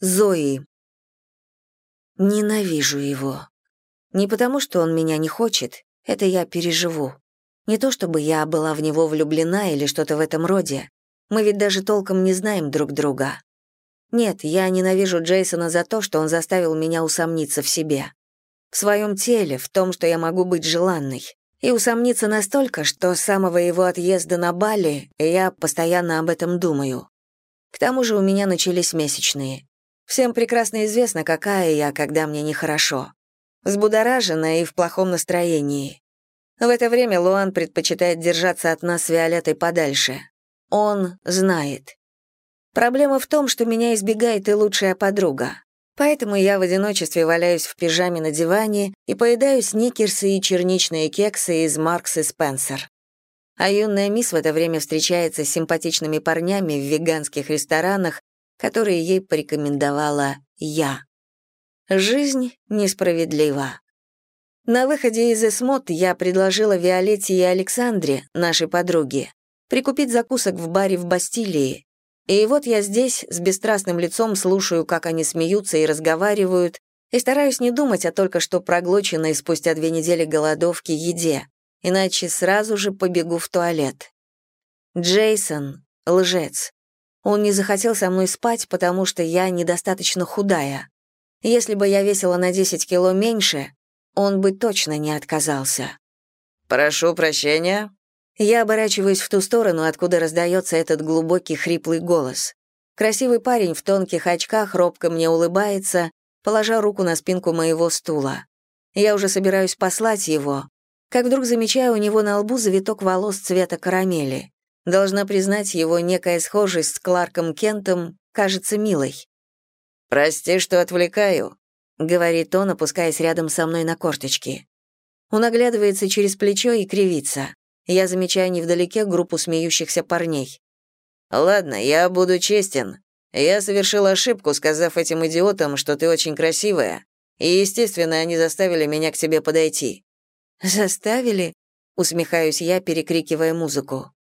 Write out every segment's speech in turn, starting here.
Зои. Ненавижу его. Не потому, что он меня не хочет, это я переживу. Не то чтобы я была в него влюблена или что-то в этом роде. Мы ведь даже толком не знаем друг друга. Нет, я ненавижу Джейсона за то, что он заставил меня усомниться в себе. В своем теле, в том, что я могу быть желанной. И усомниться настолько, что с самого его отъезда на Бали я постоянно об этом думаю. К тому же у меня начались месячные. Всем прекрасно известно, какая я, когда мне нехорошо. Взбудоражена и в плохом настроении. В это время Луан предпочитает держаться от нас с Виолеттой подальше. Он знает. Проблема в том, что меня избегает и лучшая подруга. Поэтому я в одиночестве валяюсь в пижаме на диване и поедаю сникерсы и черничные кексы из Маркс и Спенсер. А юная мисс в это время встречается с симпатичными парнями в веганских ресторанах которые ей порекомендовала я. Жизнь несправедлива. На выходе из Эсмот я предложила Виолетте и Александре, нашей подруге, прикупить закусок в баре в Бастилии. И вот я здесь с бесстрастным лицом слушаю, как они смеются и разговаривают, и стараюсь не думать о только что проглоченной спустя две недели голодовки еде, иначе сразу же побегу в туалет. Джейсон — лжец. Он не захотел со мной спать, потому что я недостаточно худая. Если бы я весила на 10 кило меньше, он бы точно не отказался. «Прошу прощения». Я оборачиваюсь в ту сторону, откуда раздается этот глубокий хриплый голос. Красивый парень в тонких очках робко мне улыбается, положа руку на спинку моего стула. Я уже собираюсь послать его, как вдруг замечаю у него на лбу завиток волос цвета карамели. Должна признать, его некая схожесть с Кларком Кентом кажется милой. «Прости, что отвлекаю», — говорит он, опускаясь рядом со мной на корточки. Он оглядывается через плечо и кривится. Я замечаю невдалеке группу смеющихся парней. «Ладно, я буду честен. Я совершил ошибку, сказав этим идиотам, что ты очень красивая, и, естественно, они заставили меня к тебе подойти». «Заставили?» — усмехаюсь я, перекрикивая музыку.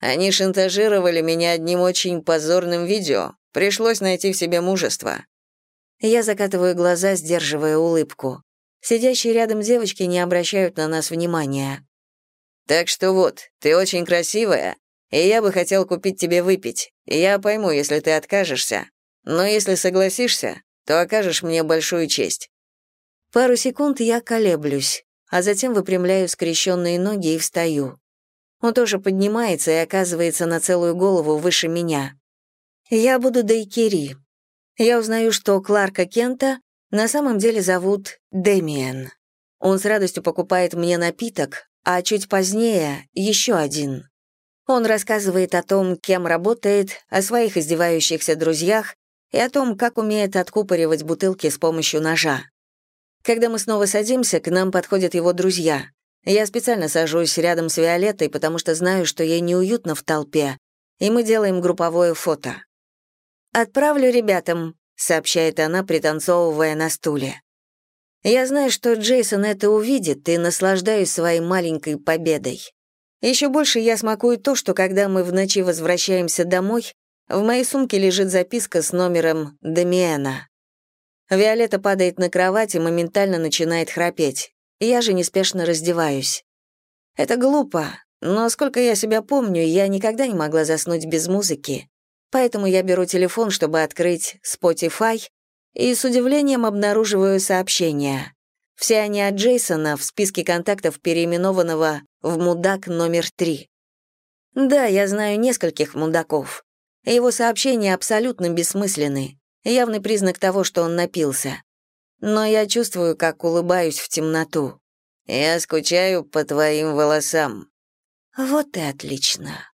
Они шантажировали меня одним очень позорным видео. Пришлось найти в себе мужество. Я закатываю глаза, сдерживая улыбку. Сидящие рядом девочки не обращают на нас внимания. Так что вот, ты очень красивая, и я бы хотел купить тебе выпить. Я пойму, если ты откажешься. Но если согласишься, то окажешь мне большую честь. Пару секунд я колеблюсь, а затем выпрямляю скрещенные ноги и встаю. Он тоже поднимается и оказывается на целую голову выше меня. Я буду Дейкери. Я узнаю, что Кларка Кента на самом деле зовут Демиен. Он с радостью покупает мне напиток, а чуть позднее еще один. Он рассказывает о том, кем работает, о своих издевающихся друзьях и о том, как умеет откупоривать бутылки с помощью ножа. Когда мы снова садимся, к нам подходят его друзья. Я специально сажусь рядом с Виолеттой, потому что знаю, что ей неуютно в толпе, и мы делаем групповое фото. «Отправлю ребятам», — сообщает она, пританцовывая на стуле. Я знаю, что Джейсон это увидит, и наслаждаюсь своей маленькой победой. Еще больше я смакую то, что когда мы в ночи возвращаемся домой, в моей сумке лежит записка с номером Дамиэна. Виолетта падает на кровать и моментально начинает храпеть. Я же неспешно раздеваюсь. Это глупо, но сколько я себя помню, я никогда не могла заснуть без музыки. Поэтому я беру телефон, чтобы открыть Spotify, и с удивлением обнаруживаю сообщения. Все они от Джейсона в списке контактов, переименованного в «Мудак номер три». Да, я знаю нескольких мудаков. Его сообщения абсолютно бессмысленны, явный признак того, что он напился но я чувствую, как улыбаюсь в темноту. Я скучаю по твоим волосам. Вот и отлично.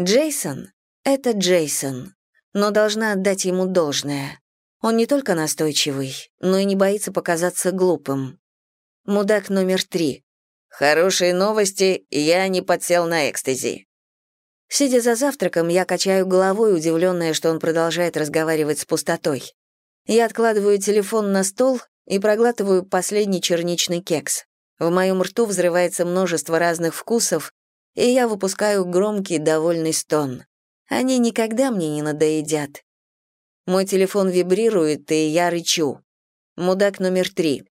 Джейсон — это Джейсон, но должна отдать ему должное. Он не только настойчивый, но и не боится показаться глупым. Мудак номер три. Хорошие новости, я не подсел на экстази. Сидя за завтраком, я качаю головой, удивленная, что он продолжает разговаривать с пустотой. Я откладываю телефон на стол и проглатываю последний черничный кекс. В моем рту взрывается множество разных вкусов, и я выпускаю громкий довольный стон. Они никогда мне не надоедят. Мой телефон вибрирует, и я рычу. Мудак номер три.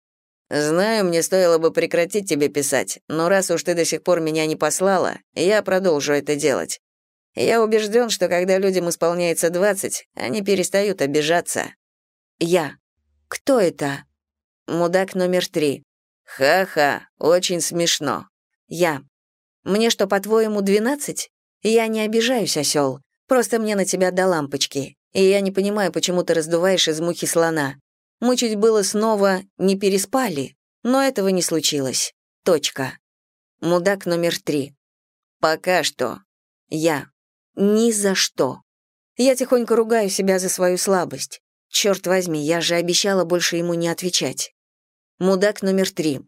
«Знаю, мне стоило бы прекратить тебе писать, но раз уж ты до сих пор меня не послала, я продолжу это делать. Я убежден, что когда людям исполняется 20, они перестают обижаться». Я. «Кто это?» Мудак номер три. «Ха-ха, очень смешно». Я. «Мне что, по-твоему, 12? Я не обижаюсь, осел. Просто мне на тебя до лампочки. И я не понимаю, почему ты раздуваешь из мухи слона. Мы чуть было снова не переспали, но этого не случилось. Точка. Мудак номер три. Пока что. Я. Ни за что. Я тихонько ругаю себя за свою слабость. Черт возьми, я же обещала больше ему не отвечать. Мудак номер три.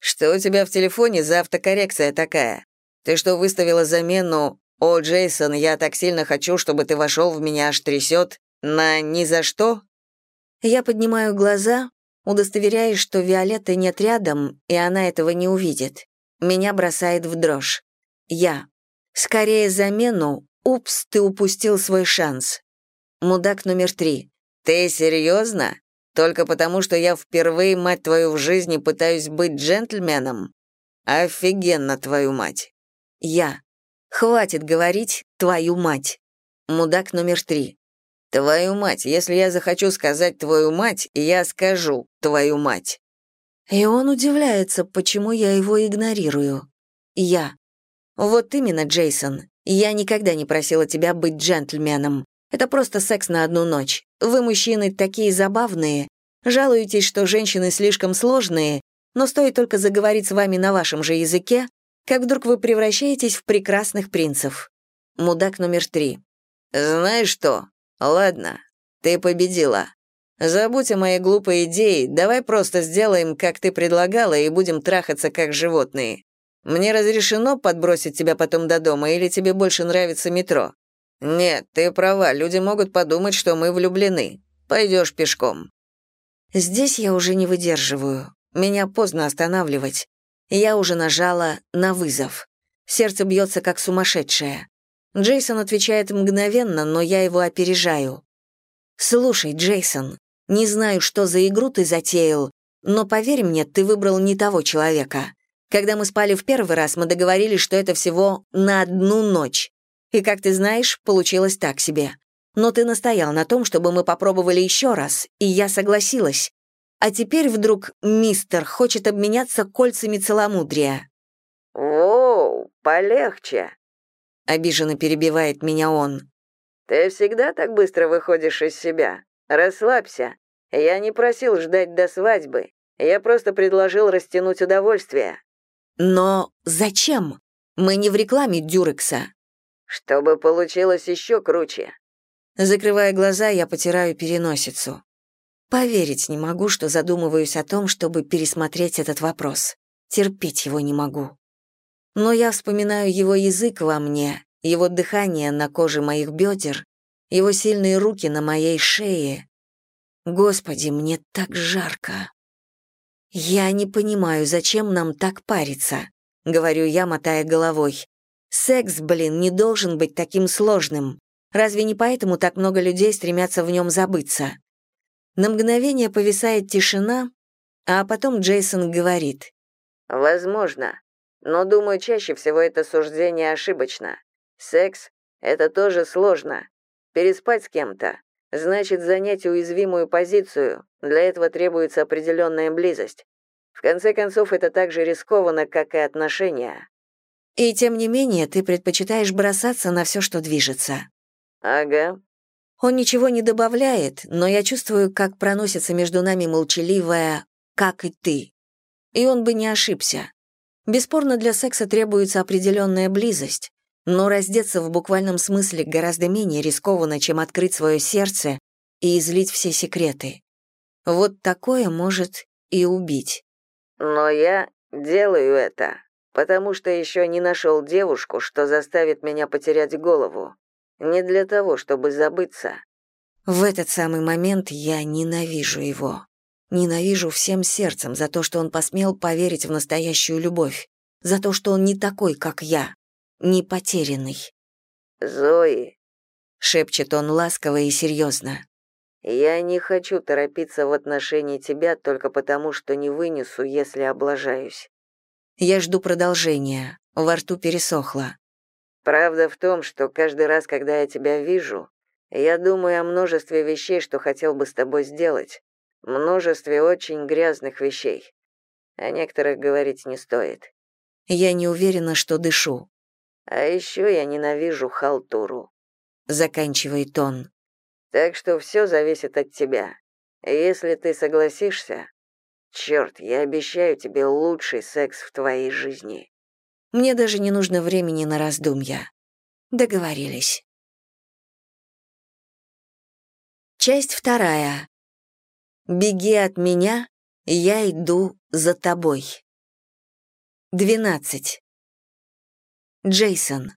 Что у тебя в телефоне за автокоррекция такая? Ты что, выставила замену «О, Джейсон, я так сильно хочу, чтобы ты вошел в меня аж трясет» на «ни за что»? Я поднимаю глаза, удостоверяясь, что Виолетты нет рядом, и она этого не увидит. Меня бросает в дрожь. Я. Скорее замену. Упс, ты упустил свой шанс. Мудак номер три. Ты серьезно? Только потому, что я впервые, мать твою, в жизни пытаюсь быть джентльменом? Офигенно, твою мать. Я. Хватит говорить «твою мать». Мудак номер три. Твою мать, если я захочу сказать твою мать, я скажу твою мать. И он удивляется, почему я его игнорирую. Я. Вот именно, Джейсон. Я никогда не просила тебя быть джентльменом. Это просто секс на одну ночь. Вы, мужчины, такие забавные. Жалуетесь, что женщины слишком сложные, но стоит только заговорить с вами на вашем же языке, как вдруг вы превращаетесь в прекрасных принцев. Мудак номер три. Знаешь что? Ладно, ты победила. Забудь о моей глупой идее, давай просто сделаем, как ты предлагала, и будем трахаться как животные. Мне разрешено подбросить тебя потом до дома, или тебе больше нравится метро? Нет, ты права, люди могут подумать, что мы влюблены. Пойдешь пешком. Здесь я уже не выдерживаю. Меня поздно останавливать. Я уже нажала на вызов. Сердце бьется как сумасшедшее. Джейсон отвечает мгновенно, но я его опережаю. «Слушай, Джейсон, не знаю, что за игру ты затеял, но поверь мне, ты выбрал не того человека. Когда мы спали в первый раз, мы договорились, что это всего на одну ночь. И, как ты знаешь, получилось так себе. Но ты настоял на том, чтобы мы попробовали еще раз, и я согласилась. А теперь вдруг мистер хочет обменяться кольцами целомудрия». «Воу, полегче», обиженно перебивает меня он. Ты всегда так быстро выходишь из себя. Расслабься. Я не просил ждать до свадьбы. Я просто предложил растянуть удовольствие. Но зачем? Мы не в рекламе Дюрекса. Чтобы получилось еще круче. Закрывая глаза, я потираю переносицу. Поверить не могу, что задумываюсь о том, чтобы пересмотреть этот вопрос. Терпеть его не могу но я вспоминаю его язык во мне, его дыхание на коже моих бедер, его сильные руки на моей шее. Господи, мне так жарко. Я не понимаю, зачем нам так париться, говорю я, мотая головой. Секс, блин, не должен быть таким сложным. Разве не поэтому так много людей стремятся в нем забыться? На мгновение повисает тишина, а потом Джейсон говорит. «Возможно. Но, думаю, чаще всего это суждение ошибочно. Секс — это тоже сложно. Переспать с кем-то — значит занять уязвимую позицию, для этого требуется определенная близость. В конце концов, это так же рискованно, как и отношения. И тем не менее, ты предпочитаешь бросаться на все, что движется. Ага. Он ничего не добавляет, но я чувствую, как проносится между нами молчаливая «как и ты». И он бы не ошибся. Бесспорно, для секса требуется определенная близость, но раздеться в буквальном смысле гораздо менее рискованно, чем открыть свое сердце и излить все секреты. Вот такое может и убить. Но я делаю это, потому что еще не нашел девушку, что заставит меня потерять голову. Не для того, чтобы забыться. В этот самый момент я ненавижу его. Ненавижу всем сердцем за то, что он посмел поверить в настоящую любовь, за то, что он не такой, как я, не потерянный. «Зои», — шепчет он ласково и серьезно. Я не хочу торопиться в отношении тебя только потому, что не вынесу, если облажаюсь. Я жду продолжения. Во рту пересохло. Правда в том, что каждый раз, когда я тебя вижу, я думаю о множестве вещей, что хотел бы с тобой сделать. Множестве очень грязных вещей. О некоторых говорить не стоит. Я не уверена, что дышу. А еще я ненавижу халтуру. Заканчивает он. Так что все зависит от тебя. Если ты согласишься, черт, я обещаю тебе лучший секс в твоей жизни. Мне даже не нужно времени на раздумья. Договорились. Часть вторая. Беги от меня, я иду за тобой. 12. Джейсон.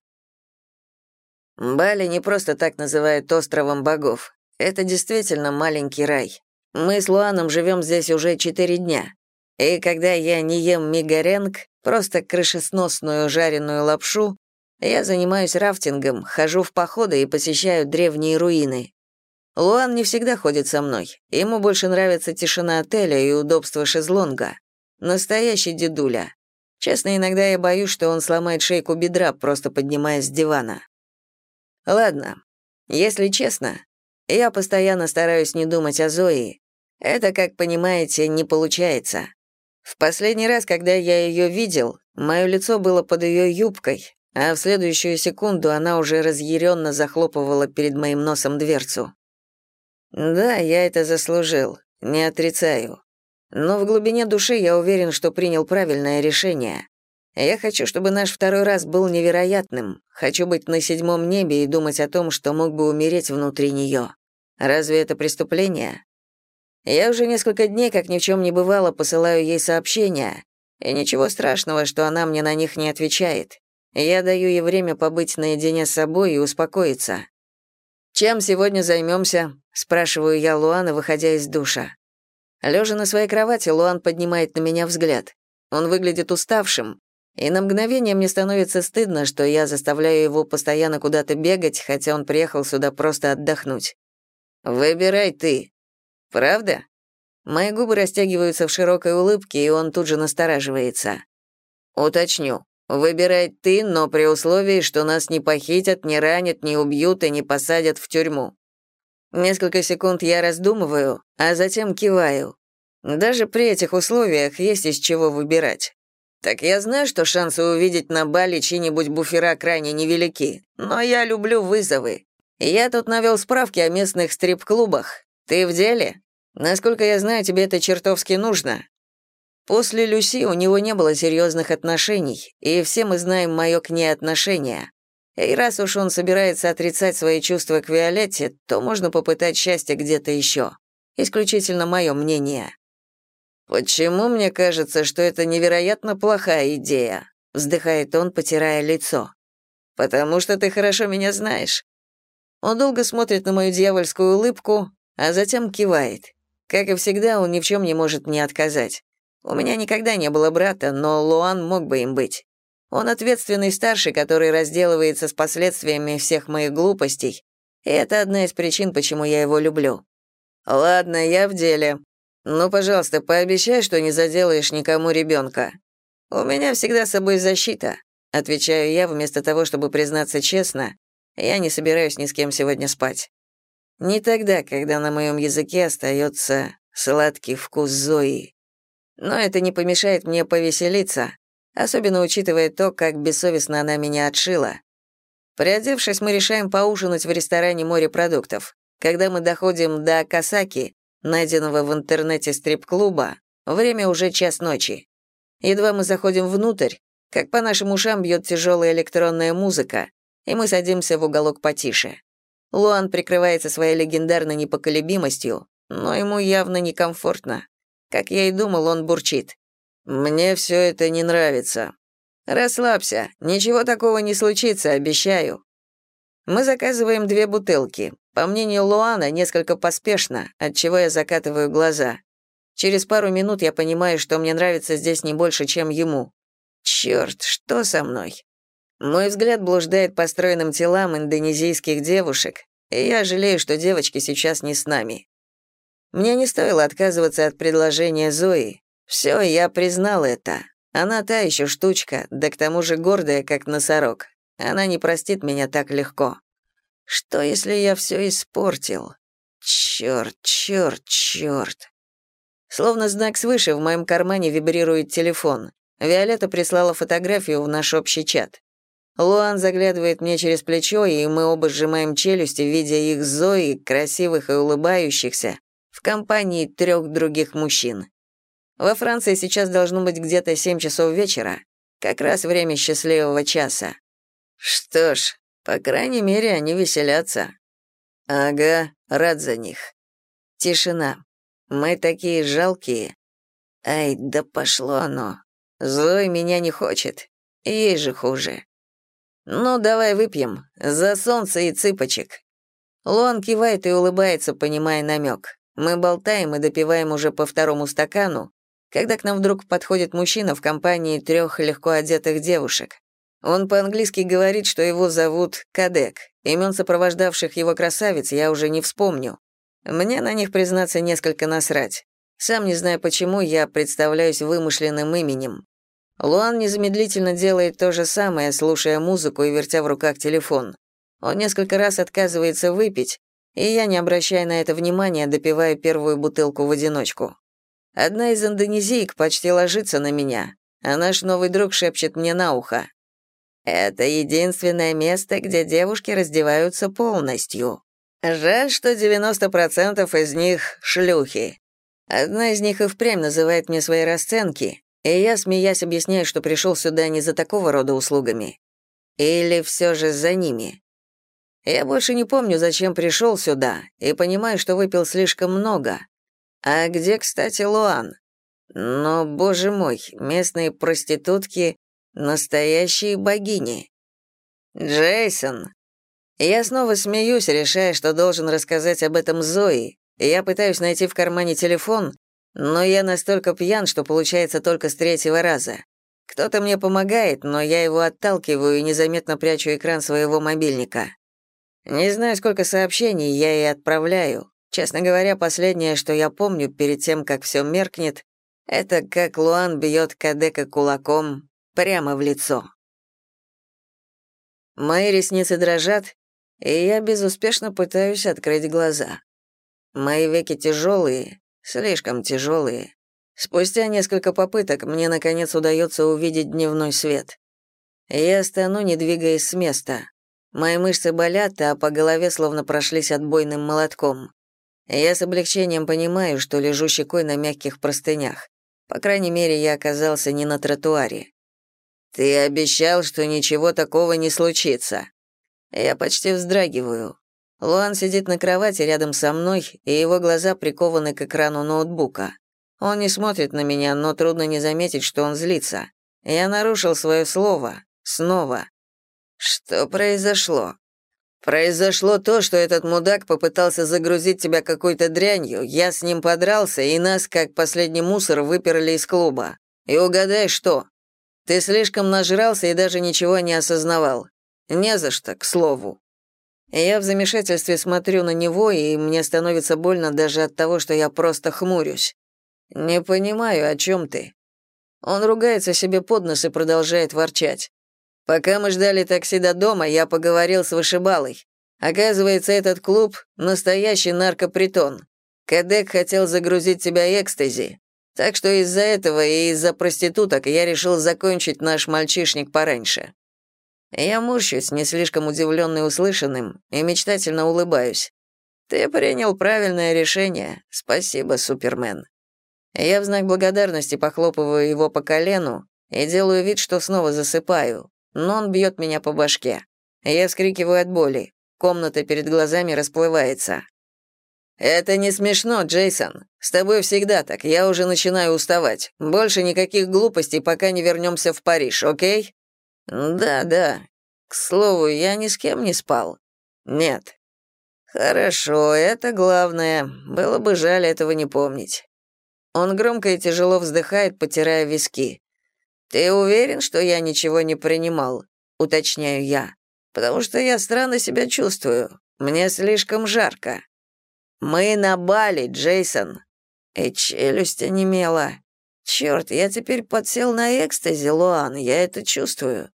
Бали не просто так называют островом богов. Это действительно маленький рай. Мы с Луаном живем здесь уже четыре дня. И когда я не ем мигаренг, просто крышесносную жареную лапшу, я занимаюсь рафтингом, хожу в походы и посещаю древние руины. Луан не всегда ходит со мной. Ему больше нравится тишина отеля и удобство шезлонга. Настоящий дедуля. Честно, иногда я боюсь, что он сломает шейку бедра, просто поднимаясь с дивана. Ладно, если честно, я постоянно стараюсь не думать о Зои. Это, как понимаете, не получается. В последний раз, когда я ее видел, мое лицо было под ее юбкой, а в следующую секунду она уже разъяренно захлопывала перед моим носом дверцу. Да, я это заслужил, не отрицаю. Но в глубине души я уверен, что принял правильное решение. Я хочу, чтобы наш второй раз был невероятным. Хочу быть на седьмом небе и думать о том, что мог бы умереть внутри нее. Разве это преступление? Я уже несколько дней, как ни в чем не бывало, посылаю ей сообщения, и ничего страшного, что она мне на них не отвечает. Я даю ей время побыть наедине с собой и успокоиться. «Чем сегодня займемся?» — спрашиваю я Луана, выходя из душа. Лежа на своей кровати, Луан поднимает на меня взгляд. Он выглядит уставшим, и на мгновение мне становится стыдно, что я заставляю его постоянно куда-то бегать, хотя он приехал сюда просто отдохнуть. «Выбирай ты». «Правда?» Мои губы растягиваются в широкой улыбке, и он тут же настораживается. «Уточню. Выбирай ты, но при условии, что нас не похитят, не ранят, не убьют и не посадят в тюрьму». Несколько секунд я раздумываю, а затем киваю. Даже при этих условиях есть из чего выбирать. Так я знаю, что шансы увидеть на бале чьи-нибудь буфера крайне невелики, но я люблю вызовы. Я тут навел справки о местных стрип-клубах. Ты в деле? Насколько я знаю, тебе это чертовски нужно. После Люси у него не было серьезных отношений, и все мы знаем мое к ней отношение. И раз уж он собирается отрицать свои чувства к Виолетте, то можно попытать счастье где-то еще. Исключительно мое мнение. «Почему мне кажется, что это невероятно плохая идея?» — вздыхает он, потирая лицо. «Потому что ты хорошо меня знаешь». Он долго смотрит на мою дьявольскую улыбку, а затем кивает. Как и всегда, он ни в чем не может мне отказать. У меня никогда не было брата, но Луан мог бы им быть. Он ответственный старший, который разделывается с последствиями всех моих глупостей, и это одна из причин, почему я его люблю. Ладно, я в деле. «Ну, пожалуйста, пообещай, что не заделаешь никому ребенка. У меня всегда с собой защита», — отвечаю я, вместо того, чтобы признаться честно, я не собираюсь ни с кем сегодня спать. Не тогда, когда на моем языке остается сладкий вкус Зои. Но это не помешает мне повеселиться, особенно учитывая то, как бессовестно она меня отшила. Приодевшись, мы решаем поужинать в ресторане морепродуктов. Когда мы доходим до Касаки, найденного в интернете стрип-клуба, время уже час ночи. Едва мы заходим внутрь, как по нашим ушам бьет тяжелая электронная музыка, и мы садимся в уголок потише. Луан прикрывается своей легендарной непоколебимостью, но ему явно некомфортно. Как я и думал, он бурчит. «Мне все это не нравится». «Расслабься, ничего такого не случится, обещаю». Мы заказываем две бутылки, по мнению Луана, несколько поспешно, отчего я закатываю глаза. Через пару минут я понимаю, что мне нравится здесь не больше, чем ему. Черт, что со мной? Мой взгляд блуждает по стройным телам индонезийских девушек, и я жалею, что девочки сейчас не с нами. Мне не стоило отказываться от предложения Зои. Все, я признал это. Она та еще штучка, да к тому же гордая, как носорог. Она не простит меня так легко. Что, если я все испортил? Черт, черт, черт. Словно знак свыше в моем кармане вибрирует телефон. Виолетта прислала фотографию в наш общий чат. Луан заглядывает мне через плечо, и мы оба сжимаем челюсти, видя их Зоей, красивых и улыбающихся, в компании трех других мужчин. Во Франции сейчас должно быть где-то 7 часов вечера, как раз время счастливого часа. Что ж, по крайней мере, они веселятся. Ага, рад за них. Тишина. Мы такие жалкие. Ай, да пошло оно. Зой меня не хочет. Ей же хуже. Ну, давай выпьем. За солнце и цыпочек. Луан кивает и улыбается, понимая намек. Мы болтаем и допиваем уже по второму стакану, когда к нам вдруг подходит мужчина в компании трех легко одетых девушек. Он по-английски говорит, что его зовут Кадек. Имен сопровождавших его красавиц я уже не вспомню. Мне на них, признаться, несколько насрать. Сам не знаю почему, я представляюсь вымышленным именем. Луан незамедлительно делает то же самое, слушая музыку и вертя в руках телефон. Он несколько раз отказывается выпить, и я, не обращая на это внимания, допиваю первую бутылку в одиночку. Одна из индонезиек почти ложится на меня, а наш новый друг шепчет мне на ухо. Это единственное место, где девушки раздеваются полностью. Жаль, что 90% из них — шлюхи. Одна из них и впрямь называет мне свои расценки, и я, смеясь, объясняю, что пришел сюда не за такого рода услугами. Или все же за ними. Я больше не помню, зачем пришел сюда, и понимаю, что выпил слишком много. А где, кстати, Луан? Но, боже мой, местные проститутки Настоящие богини. Джейсон. Я снова смеюсь, решая, что должен рассказать об этом Зои. Я пытаюсь найти в кармане телефон, но я настолько пьян, что получается только с третьего раза. Кто-то мне помогает, но я его отталкиваю и незаметно прячу экран своего мобильника. Не знаю, сколько сообщений я ей отправляю. Честно говоря, последнее, что я помню перед тем, как все меркнет, это как Луан бьет Кадека кулаком прямо в лицо. Мои ресницы дрожат, и я безуспешно пытаюсь открыть глаза. Мои веки тяжелые, слишком тяжелые. Спустя несколько попыток мне, наконец, удается увидеть дневной свет. Я стану, не двигаясь с места. Мои мышцы болят, а по голове словно прошлись отбойным молотком. Я с облегчением понимаю, что лежу щекой на мягких простынях. По крайней мере, я оказался не на тротуаре. «Ты обещал, что ничего такого не случится». Я почти вздрагиваю. Луан сидит на кровати рядом со мной, и его глаза прикованы к экрану ноутбука. Он не смотрит на меня, но трудно не заметить, что он злится. Я нарушил свое слово. Снова. Что произошло? Произошло то, что этот мудак попытался загрузить тебя какой-то дрянью, я с ним подрался, и нас, как последний мусор, выперли из клуба. И угадай, что? Ты слишком нажрался и даже ничего не осознавал. Не за что, к слову. Я в замешательстве смотрю на него, и мне становится больно даже от того, что я просто хмурюсь. Не понимаю, о чем ты. Он ругается себе под нос и продолжает ворчать. Пока мы ждали такси до дома, я поговорил с вышибалой. Оказывается, этот клуб — настоящий наркопритон. Кадек хотел загрузить тебя экстази, так что из-за этого и из-за проституток я решил закончить наш мальчишник пораньше. Я морщусь, не слишком удивленный услышанным, и мечтательно улыбаюсь. Ты принял правильное решение. Спасибо, Супермен. Я в знак благодарности похлопываю его по колену и делаю вид, что снова засыпаю, но он бьет меня по башке. Я вскрикиваю от боли. Комната перед глазами расплывается. «Это не смешно, Джейсон. С тобой всегда так, я уже начинаю уставать. Больше никаких глупостей, пока не вернемся в Париж, окей?» «Да, да. К слову, я ни с кем не спал». «Нет». «Хорошо, это главное. Было бы жаль этого не помнить». Он громко и тяжело вздыхает, потирая виски. «Ты уверен, что я ничего не принимал?» — уточняю я. «Потому что я странно себя чувствую. Мне слишком жарко». Мы на Бали, Джейсон. И челюсть онемела. Черт, я теперь подсел на экстази, Луан, я это чувствую.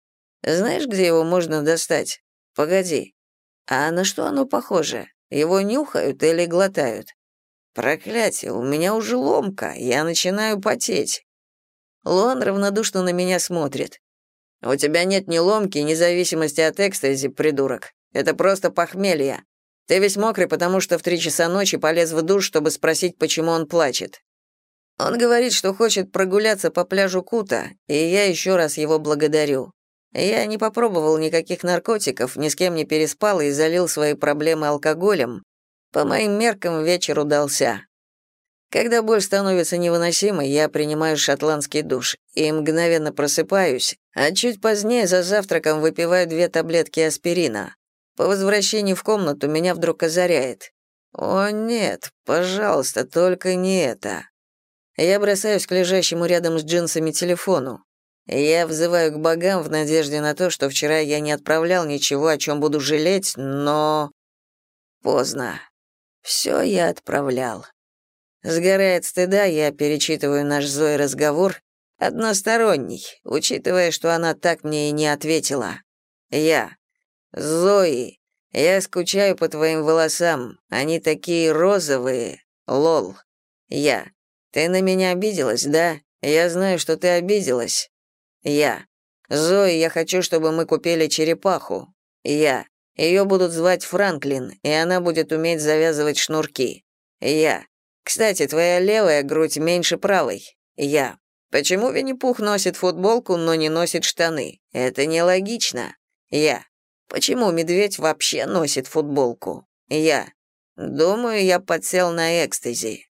Знаешь, где его можно достать? Погоди. А на что оно похоже? Его нюхают или глотают? Проклятие, у меня уже ломка, я начинаю потеть. Луан равнодушно на меня смотрит. У тебя нет ни ломки, ни зависимости от экстази, придурок. Это просто похмелье. Ты весь мокрый, потому что в три часа ночи полез в душ, чтобы спросить, почему он плачет. Он говорит, что хочет прогуляться по пляжу Кута, и я еще раз его благодарю. Я не попробовал никаких наркотиков, ни с кем не переспал и залил свои проблемы алкоголем. По моим меркам вечер удался. Когда боль становится невыносимой, я принимаю шотландский душ и мгновенно просыпаюсь, а чуть позднее за завтраком выпиваю две таблетки аспирина. По возвращении в комнату меня вдруг озаряет. «О нет, пожалуйста, только не это». Я бросаюсь к лежащему рядом с джинсами телефону. Я взываю к богам в надежде на то, что вчера я не отправлял ничего, о чем буду жалеть, но... Поздно. Все я отправлял. Сгорая от стыда, я перечитываю наш Зои разговор, односторонний, учитывая, что она так мне и не ответила. Я. Зои, я скучаю по твоим волосам, они такие розовые. Лол. Я. Ты на меня обиделась, да? Я знаю, что ты обиделась. Я. Зои, я хочу, чтобы мы купили черепаху. Я. Ее будут звать Франклин, и она будет уметь завязывать шнурки. Я. Кстати, твоя левая грудь меньше правой. Я. Почему Винни-Пух носит футболку, но не носит штаны? Это нелогично. Я. Почему медведь вообще носит футболку? Я. Думаю, я подсел на экстази.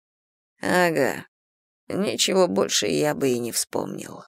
Ага. Ничего больше я бы и не вспомнил.